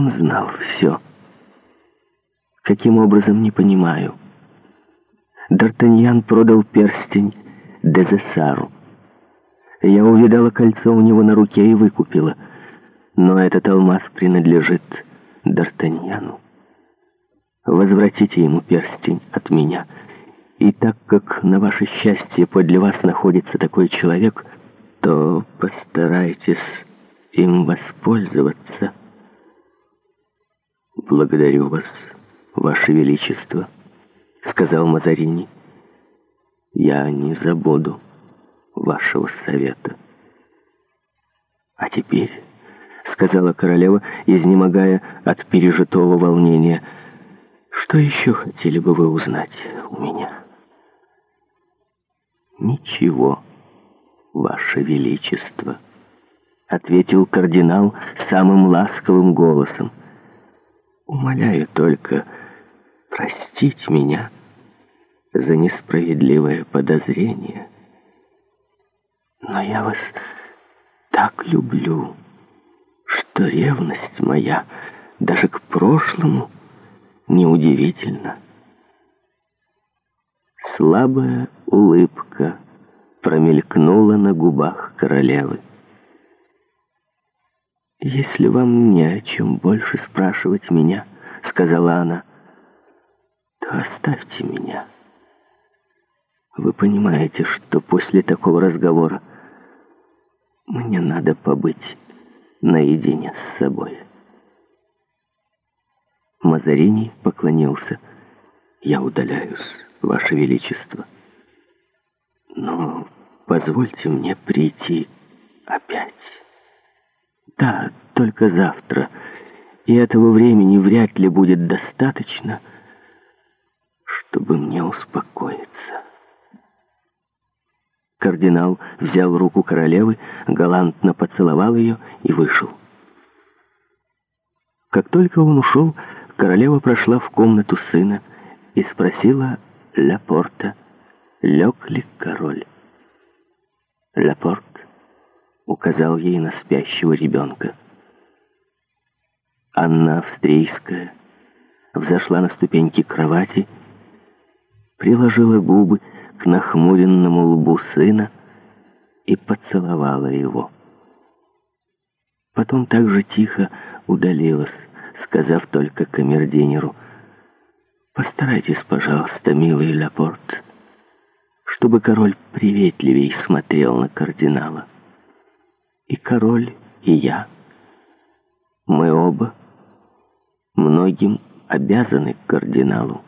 Он знал все. Каким образом, не понимаю. Д'Артаньян продал перстень Дезесару. Я увидала кольцо у него на руке и выкупила. Но этот алмаз принадлежит Д'Артаньяну. Возвратите ему перстень от меня. И так как на ваше счастье подле вас находится такой человек, то постарайтесь им воспользоваться». «Благодарю вас, ваше величество», — сказал Мазарини. «Я не забуду вашего совета». «А теперь», — сказала королева, изнемогая от пережитого волнения, «что еще хотели бы вы узнать у меня?» «Ничего, ваше величество», — ответил кардинал самым ласковым голосом умоляю только простить меня за несправедливое подозрение. Но я вас так люблю, что ревность моя даже к прошлому неудивительна. Слабая улыбка промелькнула на губах королевы. «Если вам не о чем больше спрашивать меня, — сказала она, — то оставьте меня. Вы понимаете, что после такого разговора мне надо побыть наедине с собой». Мазарини поклонился. «Я удаляюсь, Ваше Величество. Но позвольте мне прийти опять». Да, только завтра. И этого времени вряд ли будет достаточно, чтобы мне успокоиться. Кардинал взял руку королевы, галантно поцеловал ее и вышел. Как только он ушел, королева прошла в комнату сына и спросила Лапорта, лег ли король. Лапорт указал ей на спящего ребенка. Анна Австрийская взошла на ступеньки кровати, приложила губы к нахмуренному лбу сына и поцеловала его. Потом так же тихо удалилась, сказав только камердинеру «Постарайтесь, пожалуйста, милый Лапорт, чтобы король приветливей смотрел на кардинала» и король, и я. Мы оба многим обязаны кардиналу.